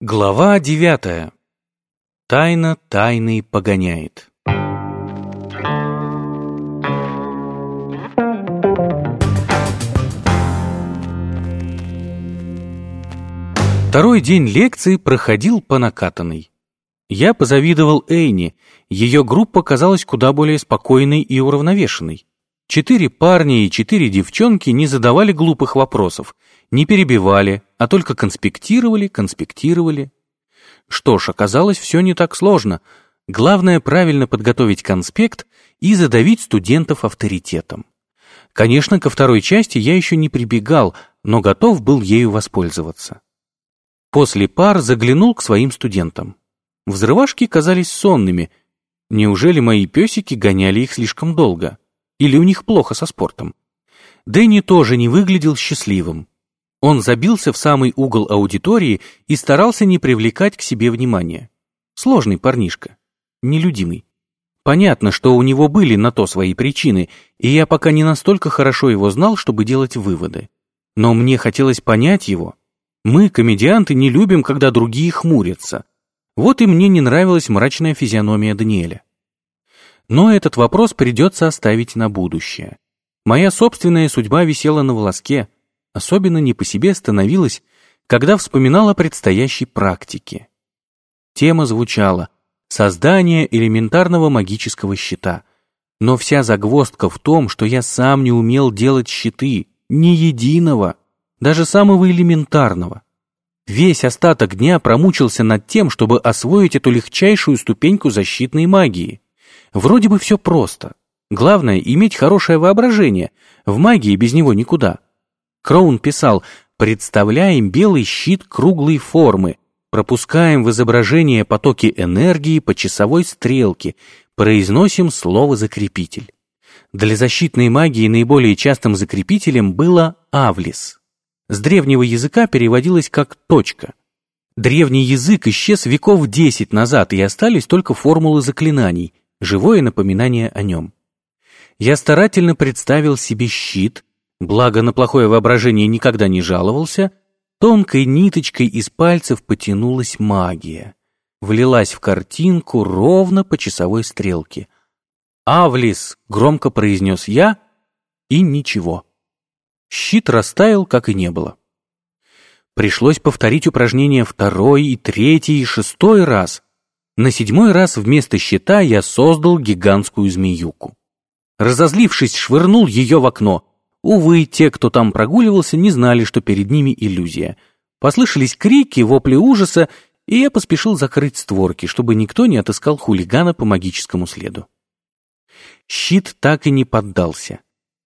Глава девятая. Тайна тайной погоняет. Второй день лекции проходил по накатанной. Я позавидовал Эйни, ее группа казалась куда более спокойной и уравновешенной. Четыре парня и четыре девчонки не задавали глупых вопросов, не перебивали, а только конспектировали, конспектировали. Что ж, оказалось, все не так сложно. Главное правильно подготовить конспект и задавить студентов авторитетом. Конечно, ко второй части я еще не прибегал, но готов был ею воспользоваться. После пар заглянул к своим студентам. Взрывашки казались сонными. Неужели мои песики гоняли их слишком долго? Или у них плохо со спортом? Дэнни тоже не выглядел счастливым. Он забился в самый угол аудитории и старался не привлекать к себе внимания. Сложный парнишка, нелюдимый. Понятно, что у него были на то свои причины, и я пока не настолько хорошо его знал, чтобы делать выводы. Но мне хотелось понять его. Мы, комедианты, не любим, когда другие хмурятся. Вот и мне не нравилась мрачная физиономия Даниэля. Но этот вопрос придется оставить на будущее. Моя собственная судьба висела на волоске, особенно не по себе становилась, когда вспоминала о предстоящей практике. Тема звучала «Создание элементарного магического щита». Но вся загвоздка в том, что я сам не умел делать щиты, ни единого, даже самого элементарного. Весь остаток дня промучился над тем, чтобы освоить эту легчайшую ступеньку защитной магии. Вроде бы все просто. Главное — иметь хорошее воображение. В магии без него никуда. Кроун писал «Представляем белый щит круглой формы, пропускаем в изображение потоки энергии по часовой стрелке, произносим слово «закрепитель». Для защитной магии наиболее частым закрепителем было «авлис». С древнего языка переводилось как «точка». Древний язык исчез веков десять назад, и остались только формулы заклинаний, живое напоминание о нем. Я старательно представил себе щит, благо на плохое воображение никогда не жаловался, тонкой ниточкой из пальцев потянулась магия. Влилась в картинку ровно по часовой стрелке. «Авлис!» — громко произнес я, и ничего. Щит растаял, как и не было. Пришлось повторить упражнение второй и третий и шестой раз — на седьмой раз вместо щита я создал гигантскую змеюку. Разозлившись, швырнул ее в окно. Увы, те, кто там прогуливался, не знали, что перед ними иллюзия. Послышались крики, вопли ужаса, и я поспешил закрыть створки, чтобы никто не отыскал хулигана по магическому следу. Щит так и не поддался.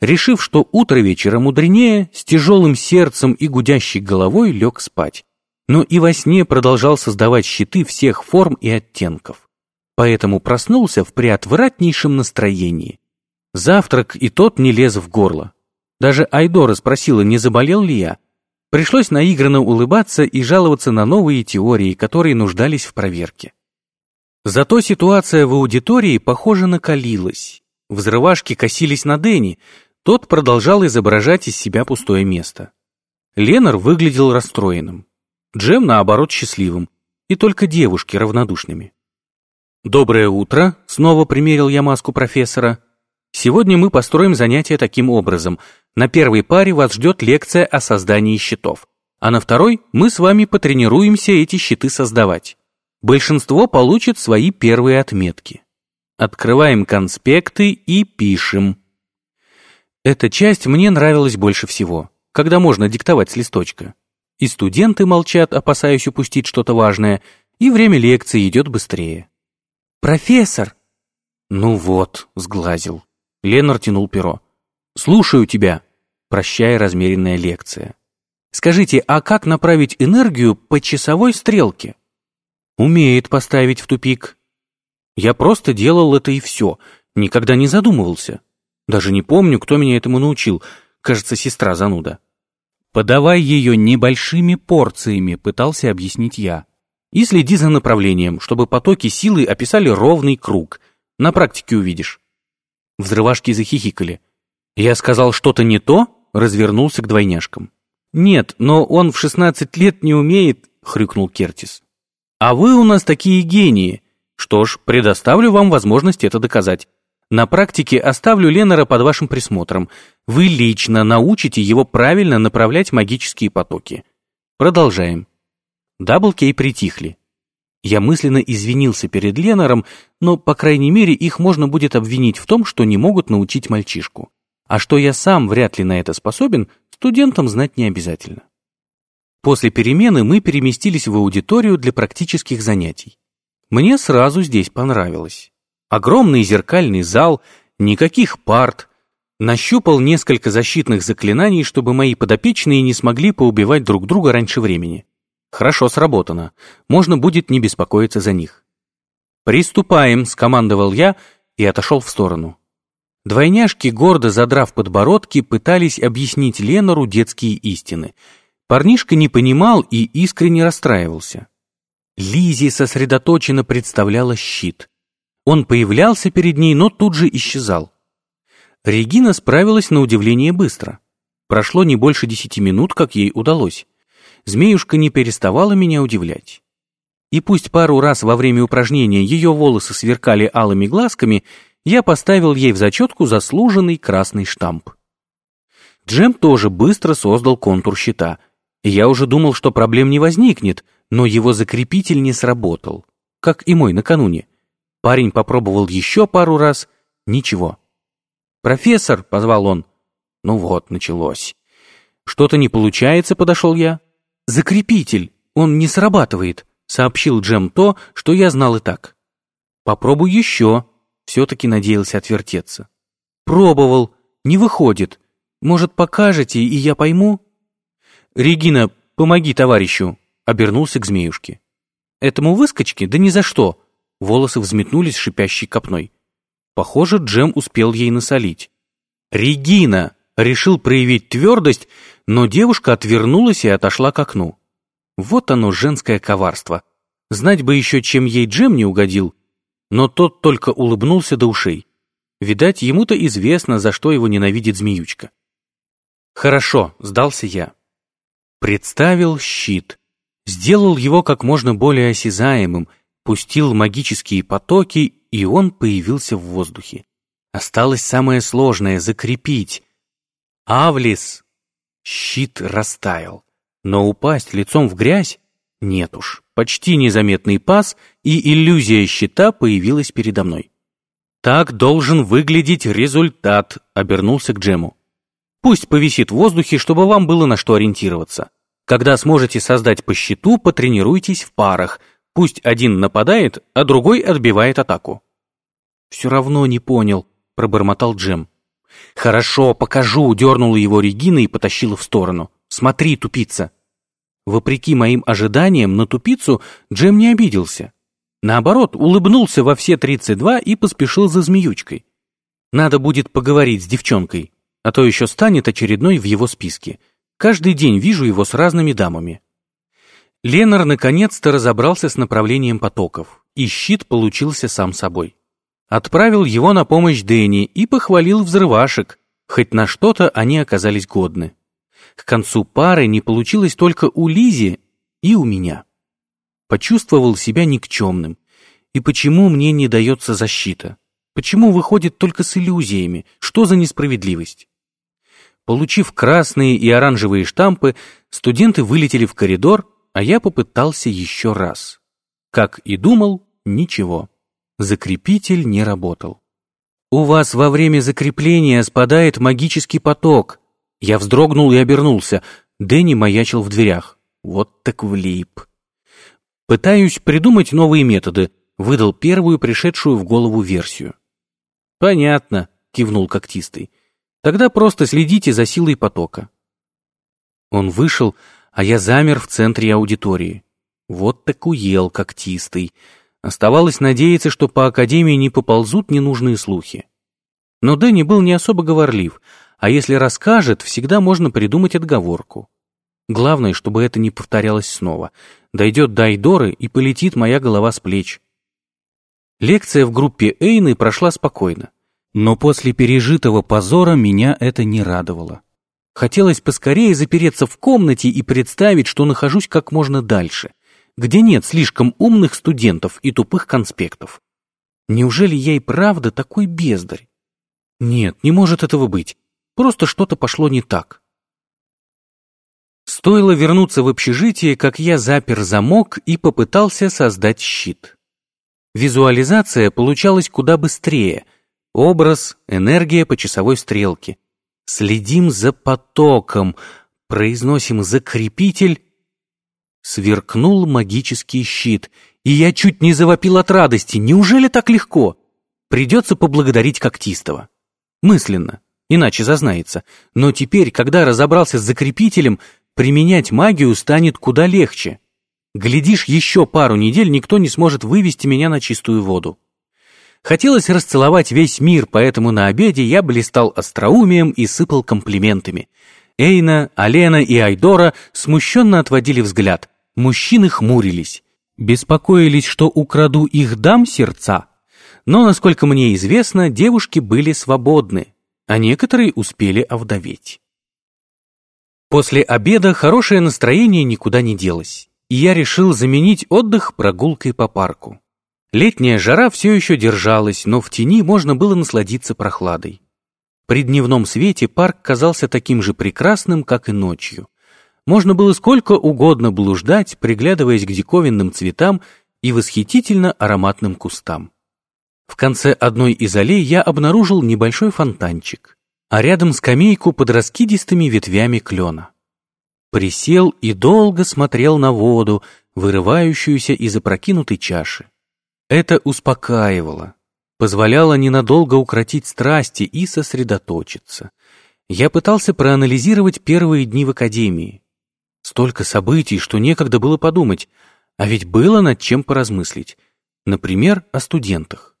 Решив, что утро вечера мудренее, с тяжелым сердцем и гудящей головой лег спать но и во сне продолжал создавать щиты всех форм и оттенков. Поэтому проснулся в приотвратнейшем настроении. Завтрак и тот не лез в горло. Даже Айдора спросила, не заболел ли я. Пришлось наигранно улыбаться и жаловаться на новые теории, которые нуждались в проверке. Зато ситуация в аудитории, похоже, накалилась. Взрывашки косились на Дэнни, тот продолжал изображать из себя пустое место. Ленар выглядел расстроенным. Джем, наоборот, счастливым, и только девушки равнодушными. «Доброе утро», — снова примерил я маску профессора. «Сегодня мы построим занятие таким образом. На первой паре вас ждет лекция о создании щитов, а на второй мы с вами потренируемся эти щиты создавать. Большинство получит свои первые отметки. Открываем конспекты и пишем». Эта часть мне нравилась больше всего, когда можно диктовать с листочка. И студенты молчат, опасаясь упустить что-то важное, и время лекции идет быстрее. «Профессор!» «Ну вот», — сглазил. Ленар тянул перо. «Слушаю тебя», — прощая размеренная лекция. «Скажите, а как направить энергию по часовой стрелке?» «Умеет поставить в тупик». «Я просто делал это и все, никогда не задумывался. Даже не помню, кто меня этому научил. Кажется, сестра зануда». «Подавай ее небольшими порциями», — пытался объяснить я. «И следи за направлением, чтобы потоки силы описали ровный круг. На практике увидишь». Взрывашки захихикали. Я сказал что-то не то, развернулся к двойняшкам. «Нет, но он в шестнадцать лет не умеет, хрюкнул Кертис. «А вы у нас такие гении. Что ж, предоставлю вам возможность это доказать. На практике оставлю Леннера под вашим присмотром. Вы лично научите его правильно направлять магические потоки. Продолжаем». Даблкей притихли. Я мысленно извинился перед Ленаром, но, по крайней мере, их можно будет обвинить в том, что не могут научить мальчишку. А что я сам вряд ли на это способен, студентам знать не обязательно. После перемены мы переместились в аудиторию для практических занятий. Мне сразу здесь понравилось. Огромный зеркальный зал, никаких парт. Нащупал несколько защитных заклинаний, чтобы мои подопечные не смогли поубивать друг друга раньше времени. Хорошо сработано. Можно будет не беспокоиться за них. «Приступаем», — скомандовал я и отошел в сторону. Двойняшки, гордо задрав подбородки, пытались объяснить Ленору детские истины. Парнишка не понимал и искренне расстраивался. Лизи сосредоточенно представляла щит. Он появлялся перед ней, но тут же исчезал. Регина справилась на удивление быстро. Прошло не больше десяти минут, как ей удалось змеюшка не переставала меня удивлять. И пусть пару раз во время упражнения ее волосы сверкали алыми глазками, я поставил ей в зачетку заслуженный красный штамп. Джем тоже быстро создал контур щита. Я уже думал, что проблем не возникнет, но его закрепитель не сработал, как и мой накануне. Парень попробовал еще пару раз, ничего. «Профессор!» — позвал он. Ну вот, началось. «Что-то не получается», — подошел я. «Закрепитель! Он не срабатывает», — сообщил Джем то, что я знал и так. «Попробуй еще», — все-таки надеялся отвертеться. «Пробовал. Не выходит. Может, покажете, и я пойму?» «Регина, помоги товарищу», — обернулся к змеюшке. «Этому выскочке? Да ни за что!» Волосы взметнулись шипящей копной. Похоже, Джем успел ей насолить. «Регина!» решил проявить твердость, но девушка отвернулась и отошла к окну. Вот оно, женское коварство. Знать бы еще, чем ей Джем не угодил. Но тот только улыбнулся до ушей. Видать, ему-то известно, за что его ненавидит змеючка. Хорошо, сдался я. Представил щит. Сделал его как можно более осязаемым, пустил магические потоки, и он появился в воздухе. Осталось самое сложное — закрепить. Авлис! Щит растаял. Но упасть лицом в грязь? Нет уж. Почти незаметный пас, и иллюзия щита появилась передо мной. «Так должен выглядеть результат», — обернулся к Джему. «Пусть повисит в воздухе, чтобы вам было на что ориентироваться. Когда сможете создать по щиту, потренируйтесь в парах. Пусть один нападает, а другой отбивает атаку». «Все равно не понял», — пробормотал Джем. «Хорошо, покажу», — дернула его Регина и потащила в сторону. «Смотри, тупица». Вопреки моим ожиданиям, на тупицу Джем не обиделся. Наоборот, улыбнулся во все 32 и поспешил за змеючкой. Надо будет поговорить с девчонкой, а то еще станет очередной в его списке. Каждый день вижу его с разными дамами. Ленар наконец-то разобрался с направлением потоков, и щит получился сам собой. Отправил его на помощь Дэнни и похвалил взрывашек, хоть на что-то они оказались годны. К концу пары не получилось только у Лизи и у меня. Почувствовал себя никчемным. И почему мне не дается защита? Почему выходит только с иллюзиями? Что за несправедливость? Получив красные и оранжевые штампы, студенты вылетели в коридор, а я попытался еще раз. Как и думал, ничего. Закрепитель не работал. «У вас во время закрепления спадает магический поток». Я вздрогнул и обернулся. Дэнни маячил в дверях. Вот так влип. «Пытаюсь придумать новые методы», — выдал первую пришедшую в голову версию. «Понятно», — кивнул когтистый. «Тогда просто следите за силой потока». Он вышел, а я замер в центре аудитории. Вот так уел когтистый. Оставалось надеяться, что по Академии не поползут ненужные слухи. Но Дэнни был не особо говорлив, а если расскажет, всегда можно придумать отговорку. Главное, чтобы это не повторялось снова. Дойдет до Айдоры и полетит моя голова с плеч. Лекция в группе Эйны прошла спокойно. Но после пережитого позора меня это не радовало. Хотелось поскорее запереться в комнате и представить, что нахожусь как можно дальше — где нет слишком умных студентов и тупых конспектов. Неужели я и правда такой бездарь? Нет, не может этого быть. Просто что-то пошло не так. Стоило вернуться в общежитие, как я запер замок и попытался создать щит. Визуализация получалась куда быстрее. Образ, энергия по часовой стрелке. Следим за потоком, произносим закрепитель. Сверкнул магический щит, и я чуть не завопил от радости. Неужели так легко? Придется поблагодарить Когтистого. Мысленно, иначе зазнается. Но теперь, когда разобрался с закрепителем, применять магию станет куда легче. Глядишь, еще пару недель никто не сможет вывести меня на чистую воду. Хотелось расцеловать весь мир, поэтому на обеде я блистал остроумием и сыпал комплиментами. Эйна, Алена и Айдора смущенно отводили взгляд. Мужчины хмурились. Беспокоились, что украду их дам сердца. Но, насколько мне известно, девушки были свободны, а некоторые успели овдоветь. После обеда хорошее настроение никуда не делось, и я решил заменить отдых прогулкой по парку. Летняя жара все еще держалась, но в тени можно было насладиться прохладой. При дневном свете парк казался таким же прекрасным, как и ночью. Можно было сколько угодно блуждать, приглядываясь к диковинным цветам и восхитительно ароматным кустам. В конце одной из аллей я обнаружил небольшой фонтанчик, а рядом скамейку под раскидистыми ветвями клена. Присел и долго смотрел на воду, вырывающуюся из опрокинутой чаши. Это успокаивало, позволяло ненадолго укротить страсти и сосредоточиться. Я пытался проанализировать первые дни в академии. Столько событий, что некогда было подумать, а ведь было над чем поразмыслить. Например, о студентах.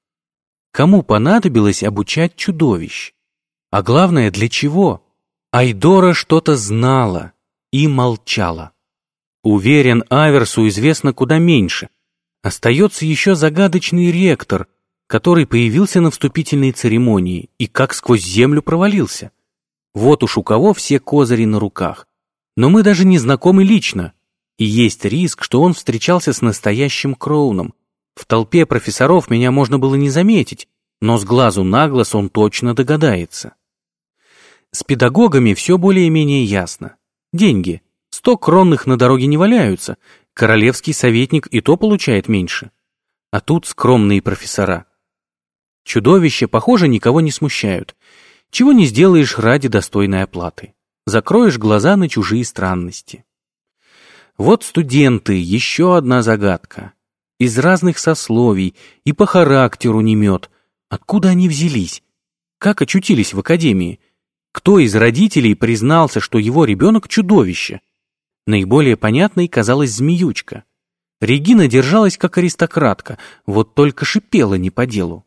Кому понадобилось обучать чудовищ? А главное, для чего? Айдора что-то знала и молчала. Уверен, Аверсу известно куда меньше. Остается еще загадочный ректор, который появился на вступительной церемонии и как сквозь землю провалился. Вот уж у кого все козыри на руках. Но мы даже не знакомы лично, и есть риск, что он встречался с настоящим Кроуном, в толпе профессоров меня можно было не заметить, но с глазу на глаз он точно догадается. С педагогами все более-менее ясно. Деньги. Сто кронных на дороге не валяются, королевский советник и то получает меньше. А тут скромные профессора. Чудовища, похоже, никого не смущают. Чего не сделаешь ради достойной оплаты. Закроешь глаза на чужие странности. Вот студенты, еще одна загадка из разных сословий и по характеру не мед. Откуда они взялись? Как очутились в академии? Кто из родителей признался, что его ребенок чудовище? Наиболее понятной казалась змеючка. Регина держалась как аристократка, вот только шипела не по делу.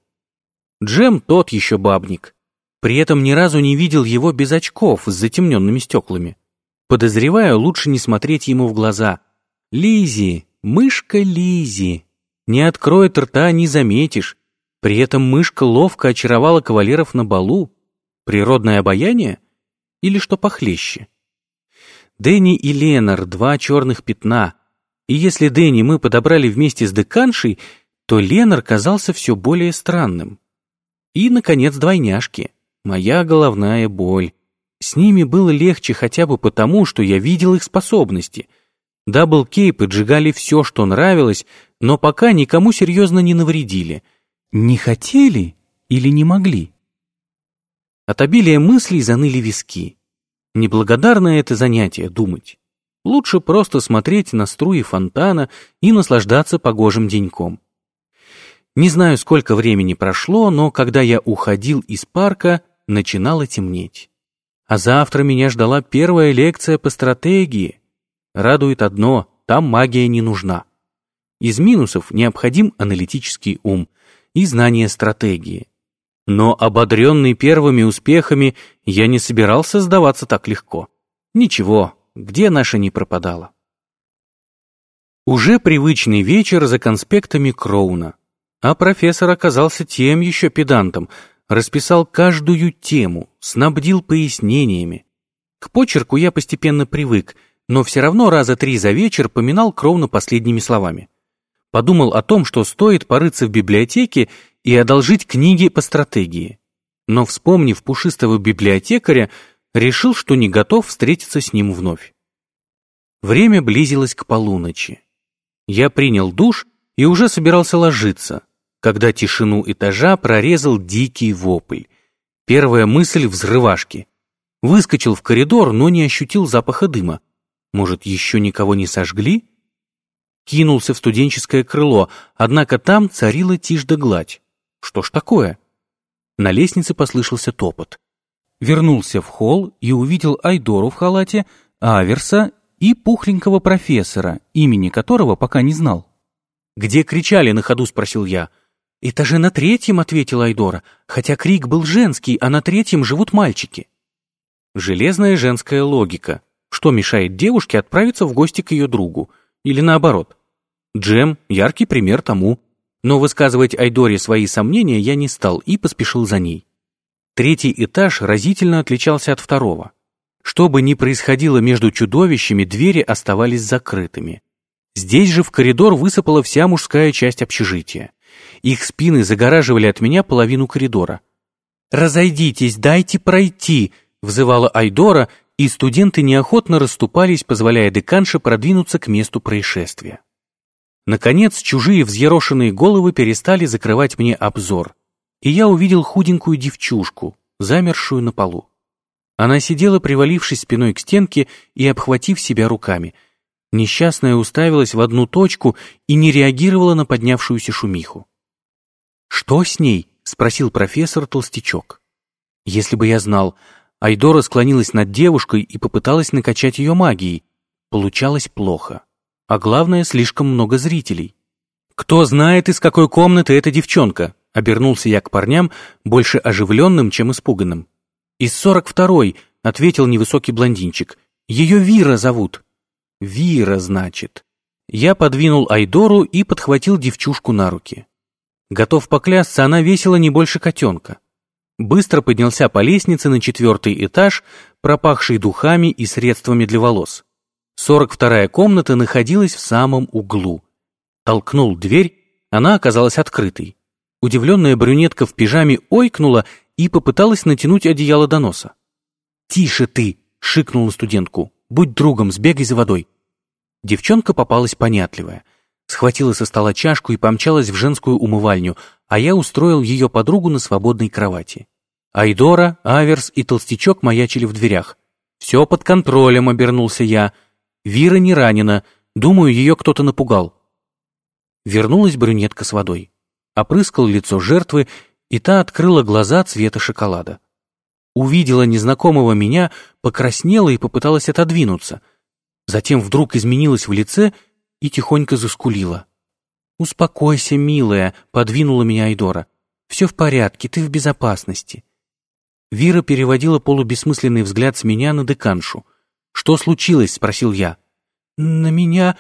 Джем тот еще бабник. При этом ни разу не видел его без очков с затемненными стеклами. Подозреваю, лучше не смотреть ему в глаза. Лизи, Мышка Лизи. Не откроет рта, не заметишь. При этом мышка ловко очаровала кавалеров на балу. Природное обаяние? Или что похлеще? Дэнни и Ленар — два черных пятна. И если Дэнни мы подобрали вместе с деканшей, то Ленар казался все более странным. И, наконец, двойняшки. Моя головная боль. С ними было легче хотя бы потому, что я видел их способности — Дабл-кей поджигали все, что нравилось, но пока никому серьезно не навредили. Не хотели или не могли? От обилия мыслей заныли виски. Неблагодарное это занятие — думать. Лучше просто смотреть на струи фонтана и наслаждаться погожим деньком. Не знаю, сколько времени прошло, но когда я уходил из парка, начинало темнеть. А завтра меня ждала первая лекция по стратегии. Радует одно, там магия не нужна. Из минусов необходим аналитический ум и знание стратегии. Но ободренный первыми успехами, я не собирался сдаваться так легко. Ничего, где наша не пропадала. Уже привычный вечер за конспектами Кроуна. А профессор оказался тем еще педантом, расписал каждую тему, снабдил пояснениями. К почерку я постепенно привык — но все равно раза три за вечер поминал кровно последними словами. Подумал о том, что стоит порыться в библиотеке и одолжить книги по стратегии. Но, вспомнив пушистого библиотекаря, решил, что не готов встретиться с ним вновь. Время близилось к полуночи. Я принял душ и уже собирался ложиться, когда тишину этажа прорезал дикий вопль. Первая мысль — взрывашки. Выскочил в коридор, но не ощутил запаха дыма. Может, еще никого не сожгли? Кинулся в студенческое крыло, однако там царила тишь да гладь. Что ж такое? На лестнице послышался топот. Вернулся в холл и увидел Айдору в халате, Аверса и пухленького профессора, имени которого пока не знал. «Где кричали на ходу?» — спросил я. «Этаже на третьем», — ответила Айдора, хотя крик был женский, а на третьем живут мальчики. Железная женская логика. Что мешает девушке отправиться в гости к ее другу? Или наоборот? Джем — яркий пример тому. Но высказывать Айдоре свои сомнения я не стал и поспешил за ней. Третий этаж разительно отличался от второго. Что бы ни происходило между чудовищами, двери оставались закрытыми. Здесь же в коридор высыпала вся мужская часть общежития. Их спины загораживали от меня половину коридора. «Разойдитесь, дайте пройти!» — взывала Айдора, и студенты неохотно расступались, позволяя деканше продвинуться к месту происшествия. Наконец, чужие взъерошенные головы перестали закрывать мне обзор, и я увидел худенькую девчушку, замершую на полу. Она сидела, привалившись спиной к стенке и обхватив себя руками. Несчастная уставилась в одну точку и не реагировала на поднявшуюся шумиху. «Что с ней?» — спросил профессор Толстячок. «Если бы я знал...» Айдора склонилась над девушкой и попыталась накачать ее магией. Получалось плохо. А главное, слишком много зрителей. «Кто знает, из какой комнаты эта девчонка?» Обернулся я к парням, больше оживленным, чем испуганным. «Из сорок второй», — ответил невысокий блондинчик. «Ее Вира зовут». «Вира, значит». Я подвинул Айдору и подхватил девчушку на руки. Готов поклясться, она весила не больше котенка. Быстро поднялся по лестнице на четвертый этаж, пропахший духами и средствами для волос. Сорок вторая комната находилась в самом углу. Толкнул дверь, она оказалась открытой. Удивленная брюнетка в пижаме ойкнула и попыталась натянуть одеяло до носа. «Тише ты!» — шикнула студентку. «Будь другом, сбегай за водой». Девчонка попалась понятливая. Схватила со стола чашку и помчалась в женскую умывальню, а я устроил ее подругу на свободной кровати. Айдора, Аверс и Толстячок маячили в дверях. «Все под контролем», — обернулся я. «Вира не ранена. Думаю, ее кто-то напугал». Вернулась брюнетка с водой. Опрыскал лицо жертвы и та открыла глаза цвета шоколада. Увидела незнакомого меня, покраснела и попыталась отодвинуться. Затем вдруг изменилась в лице и тихонько заскулила. «Успокойся, милая», — подвинула меня Айдора. «Все в порядке, ты в безопасности». Вира переводила полубессмысленный взгляд с меня на деканшу. «Что случилось?» — спросил я. «На меня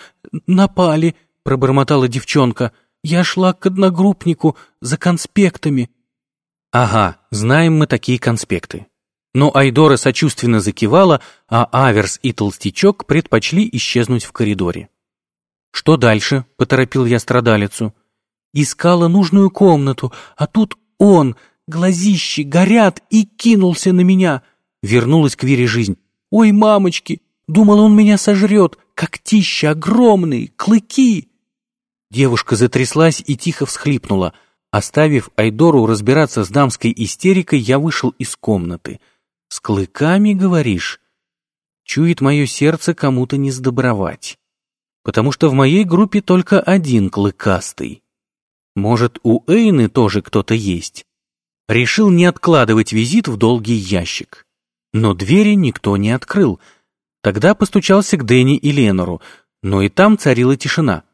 напали», — пробормотала девчонка. «Я шла к одногруппнику за конспектами. Ага, знаем мы такие конспекты. Но Айдора сочувственно закивала, а Аверс и Толстячок предпочли исчезнуть в коридоре. «Что дальше?» — поторопил я страдалицу. «Искала нужную комнату, а тут он, глазищи горят, и кинулся на меня!» Вернулась к Вере жизнь. «Ой, мамочки! Думала, он меня сожрет! Когтища огромные, клыки!» Девушка затряслась и тихо всхлипнула — Оставив Айдору разбираться с дамской истерикой, я вышел из комнаты. «С клыками, говоришь?» Чует мое сердце кому-то не сдобровать. Потому что в моей группе только один клыкастый. Может, у Эйны тоже кто-то есть. Решил не откладывать визит в долгий ящик. Но двери никто не открыл. Тогда постучался к Дэнни и Ленору, но и там царила тишина.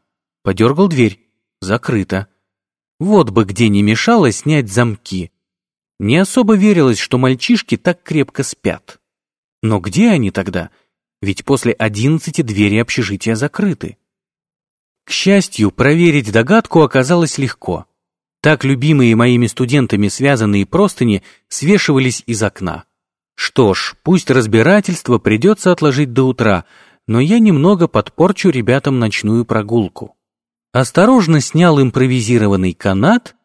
Подергал дверь. Закрыто. Вот бы где не мешало снять замки. Не особо верилось, что мальчишки так крепко спят. Но где они тогда? Ведь после одиннадцати двери общежития закрыты. К счастью, проверить догадку оказалось легко. Так любимые моими студентами связанные простыни свешивались из окна. Что ж, пусть разбирательство придется отложить до утра, но я немного подпорчу ребятам ночную прогулку. Осторожно снял импровизированный канат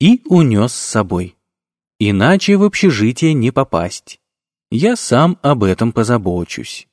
и унес с собой. Иначе в общежитие не попасть. Я сам об этом позабочусь.